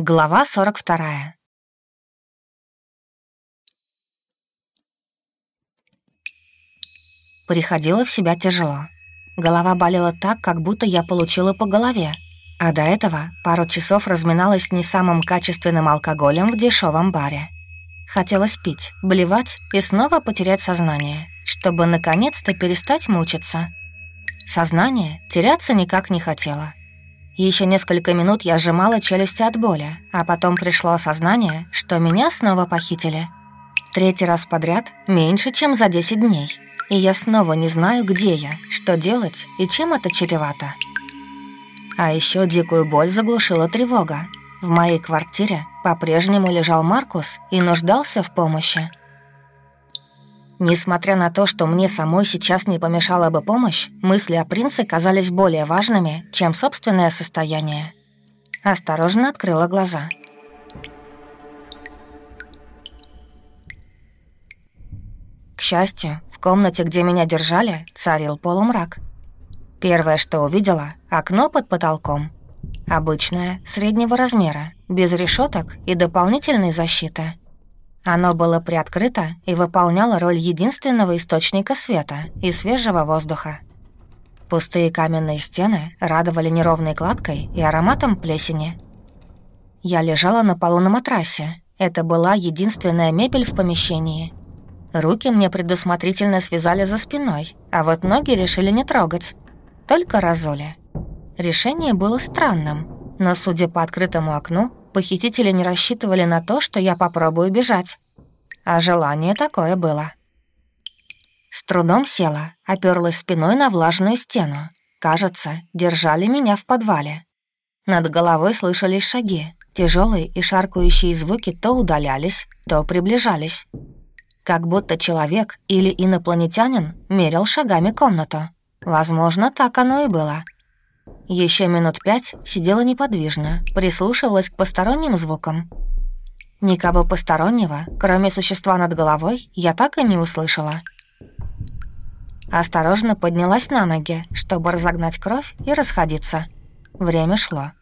Глава 42. Приходила в себя тяжело. Голова болела так, как будто я получила по голове. А до этого пару часов разминалась не самым качественным алкоголем в дешевом баре. Хотелось пить, блевать и снова потерять сознание, чтобы наконец-то перестать мучиться. Сознание теряться никак не хотело. Еще несколько минут я сжимала челюсти от боли, а потом пришло осознание, что меня снова похитили. Третий раз подряд меньше, чем за 10 дней. И я снова не знаю, где я, что делать и чем это чревато. А еще дикую боль заглушила тревога. В моей квартире по-прежнему лежал Маркус и нуждался в помощи. Несмотря на то, что мне самой сейчас не помешала бы помощь, мысли о принце казались более важными, чем собственное состояние. Осторожно открыла глаза. К счастью, в комнате, где меня держали, царил полумрак. Первое, что увидела — окно под потолком. Обычное, среднего размера, без решеток и дополнительной защиты — оно было приоткрыто и выполняло роль единственного источника света и свежего воздуха. Пустые каменные стены радовали неровной кладкой и ароматом плесени. Я лежала на полу на матрасе. Это была единственная мебель в помещении. Руки мне предусмотрительно связали за спиной, а вот ноги решили не трогать. Только разоли. Решение было странным, но, судя по открытому окну, похитители не рассчитывали на то, что я попробую бежать. А желание такое было. С трудом села, оперлась спиной на влажную стену. Кажется, держали меня в подвале. Над головой слышались шаги. Тяжелые и шаркающие звуки то удалялись, то приближались. Как будто человек или инопланетянин мерил шагами комнату. Возможно, так оно и было. Еще минут пять сидела неподвижно, прислушивалась к посторонним звукам. Никого постороннего, кроме существа над головой, я так и не услышала. Осторожно поднялась на ноги, чтобы разогнать кровь и расходиться. Время шло.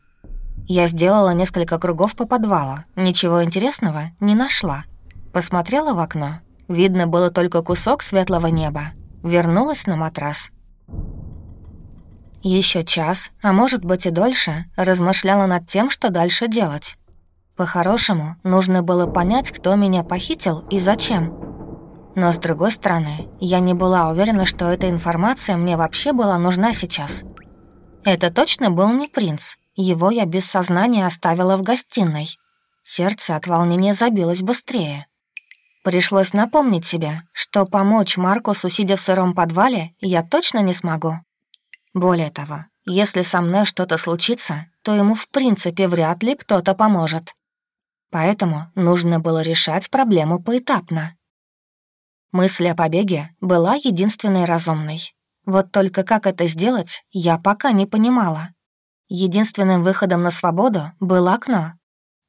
Я сделала несколько кругов по подвалу, ничего интересного не нашла. Посмотрела в окно. Видно было только кусок светлого неба. Вернулась на матрас. Еще час, а может быть и дольше, размышляла над тем, что дальше делать. По-хорошему, нужно было понять, кто меня похитил и зачем. Но с другой стороны, я не была уверена, что эта информация мне вообще была нужна сейчас. Это точно был не принц. Его я без сознания оставила в гостиной. Сердце от волнения забилось быстрее. Пришлось напомнить себе, что помочь Маркусу, сидя в сыром подвале, я точно не смогу. Более того, если со мной что-то случится, то ему в принципе вряд ли кто-то поможет. Поэтому нужно было решать проблему поэтапно. Мысль о побеге была единственной разумной. Вот только как это сделать, я пока не понимала. Единственным выходом на свободу было окно.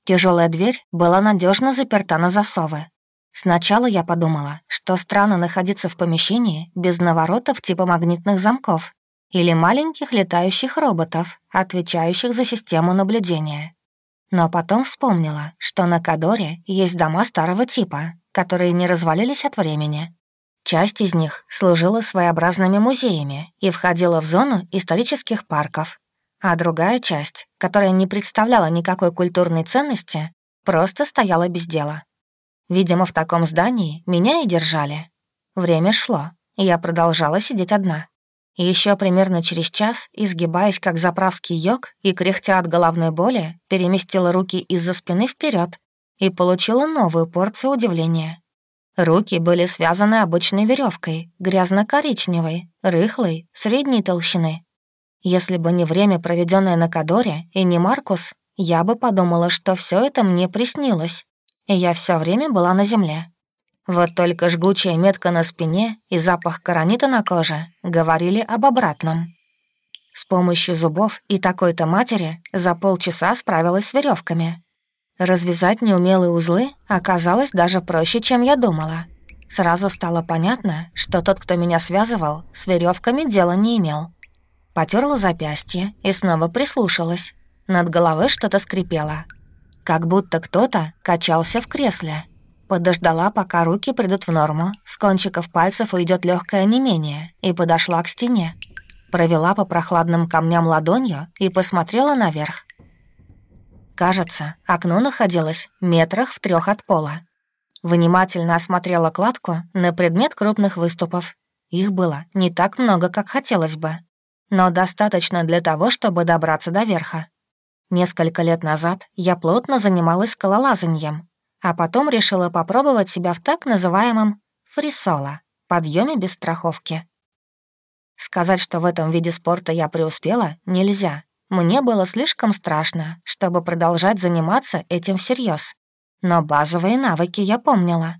Тяжелая дверь была надежно заперта на засовы. Сначала я подумала, что странно находиться в помещении без наворотов типа магнитных замков или маленьких летающих роботов, отвечающих за систему наблюдения. Но потом вспомнила, что на Кадоре есть дома старого типа, которые не развалились от времени. Часть из них служила своеобразными музеями и входила в зону исторических парков, а другая часть, которая не представляла никакой культурной ценности, просто стояла без дела. Видимо, в таком здании меня и держали. Время шло, и я продолжала сидеть одна. Еще примерно через час, изгибаясь как заправский йог и кряхтя от головной боли, переместила руки из-за спины вперед и получила новую порцию удивления. Руки были связаны обычной веревкой, грязно-коричневой, рыхлой, средней толщины. Если бы не время, проведенное на Кадоре, и не Маркус, я бы подумала, что все это мне приснилось, и я все время была на земле. Вот только жгучая метка на спине и запах каранита на коже говорили об обратном. С помощью зубов и такой-то матери за полчаса справилась с веревками. Развязать неумелые узлы оказалось даже проще, чем я думала. Сразу стало понятно, что тот, кто меня связывал, с веревками дела не имел. Потерла запястье и снова прислушалась. Над головой что-то скрипело. Как будто кто-то качался в кресле. Подождала, пока руки придут в норму, с кончиков пальцев уйдет легкое онемение, и подошла к стене. Провела по прохладным камням ладонью и посмотрела наверх. Кажется, окно находилось метрах в трех от пола. Внимательно осмотрела кладку на предмет крупных выступов. Их было не так много, как хотелось бы, но достаточно для того, чтобы добраться до верха. Несколько лет назад я плотно занималась скалолазанием, а потом решила попробовать себя в так называемом фрисоло — подъеме без страховки. Сказать, что в этом виде спорта я преуспела, нельзя. Мне было слишком страшно, чтобы продолжать заниматься этим всерьез. Но базовые навыки я помнила.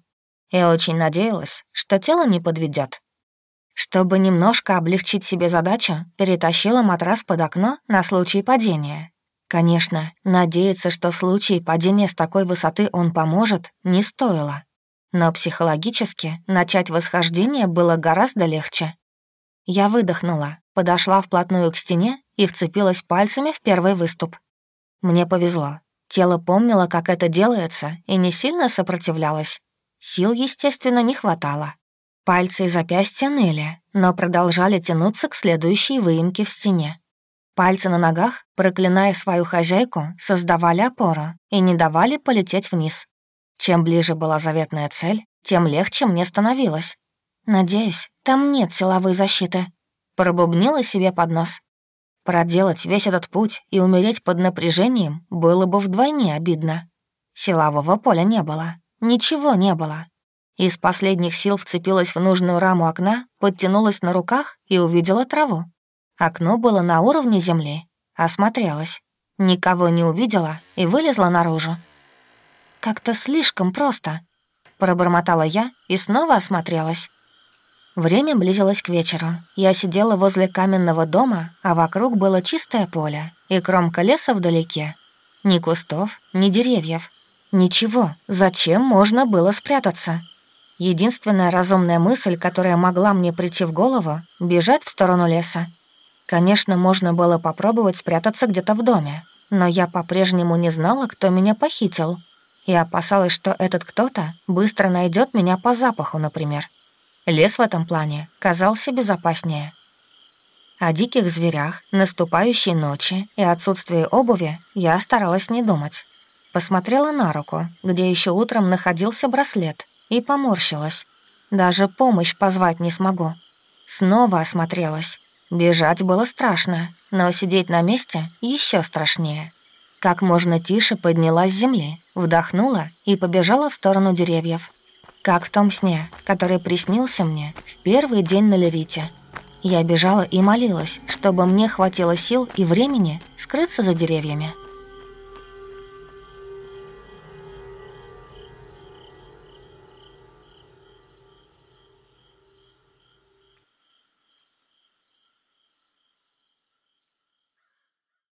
И очень надеялась, что тело не подведет. Чтобы немножко облегчить себе задачу, перетащила матрас под окно на случай падения. Конечно, надеяться, что в случае падения с такой высоты он поможет, не стоило. Но психологически начать восхождение было гораздо легче. Я выдохнула, подошла вплотную к стене и вцепилась пальцами в первый выступ. Мне повезло. Тело помнило, как это делается, и не сильно сопротивлялось. Сил, естественно, не хватало. Пальцы и запястья ныли, но продолжали тянуться к следующей выемке в стене. Пальцы на ногах, проклиная свою хозяйку, создавали опору и не давали полететь вниз. Чем ближе была заветная цель, тем легче мне становилось. «Надеюсь, там нет силовой защиты», — пробубнила себе под нос. Проделать весь этот путь и умереть под напряжением было бы вдвойне обидно. Силового поля не было, ничего не было. Из последних сил вцепилась в нужную раму окна, подтянулась на руках и увидела траву. Окно было на уровне земли. Осмотрелась. Никого не увидела и вылезла наружу. «Как-то слишком просто», — пробормотала я и снова осмотрелась. Время близилось к вечеру. Я сидела возле каменного дома, а вокруг было чистое поле и кромка леса вдалеке. Ни кустов, ни деревьев. Ничего, зачем можно было спрятаться? Единственная разумная мысль, которая могла мне прийти в голову — бежать в сторону леса. Конечно, можно было попробовать спрятаться где-то в доме, но я по-прежнему не знала, кто меня похитил, и опасалась, что этот кто-то быстро найдет меня по запаху, например. Лес в этом плане казался безопаснее. О диких зверях, наступающей ночи и отсутствии обуви я старалась не думать. Посмотрела на руку, где еще утром находился браслет, и поморщилась. Даже помощь позвать не смогу. Снова осмотрелась. Бежать было страшно, но сидеть на месте еще страшнее. Как можно тише поднялась с земли, вдохнула и побежала в сторону деревьев. Как в том сне, который приснился мне в первый день на Лерите. Я бежала и молилась, чтобы мне хватило сил и времени скрыться за деревьями.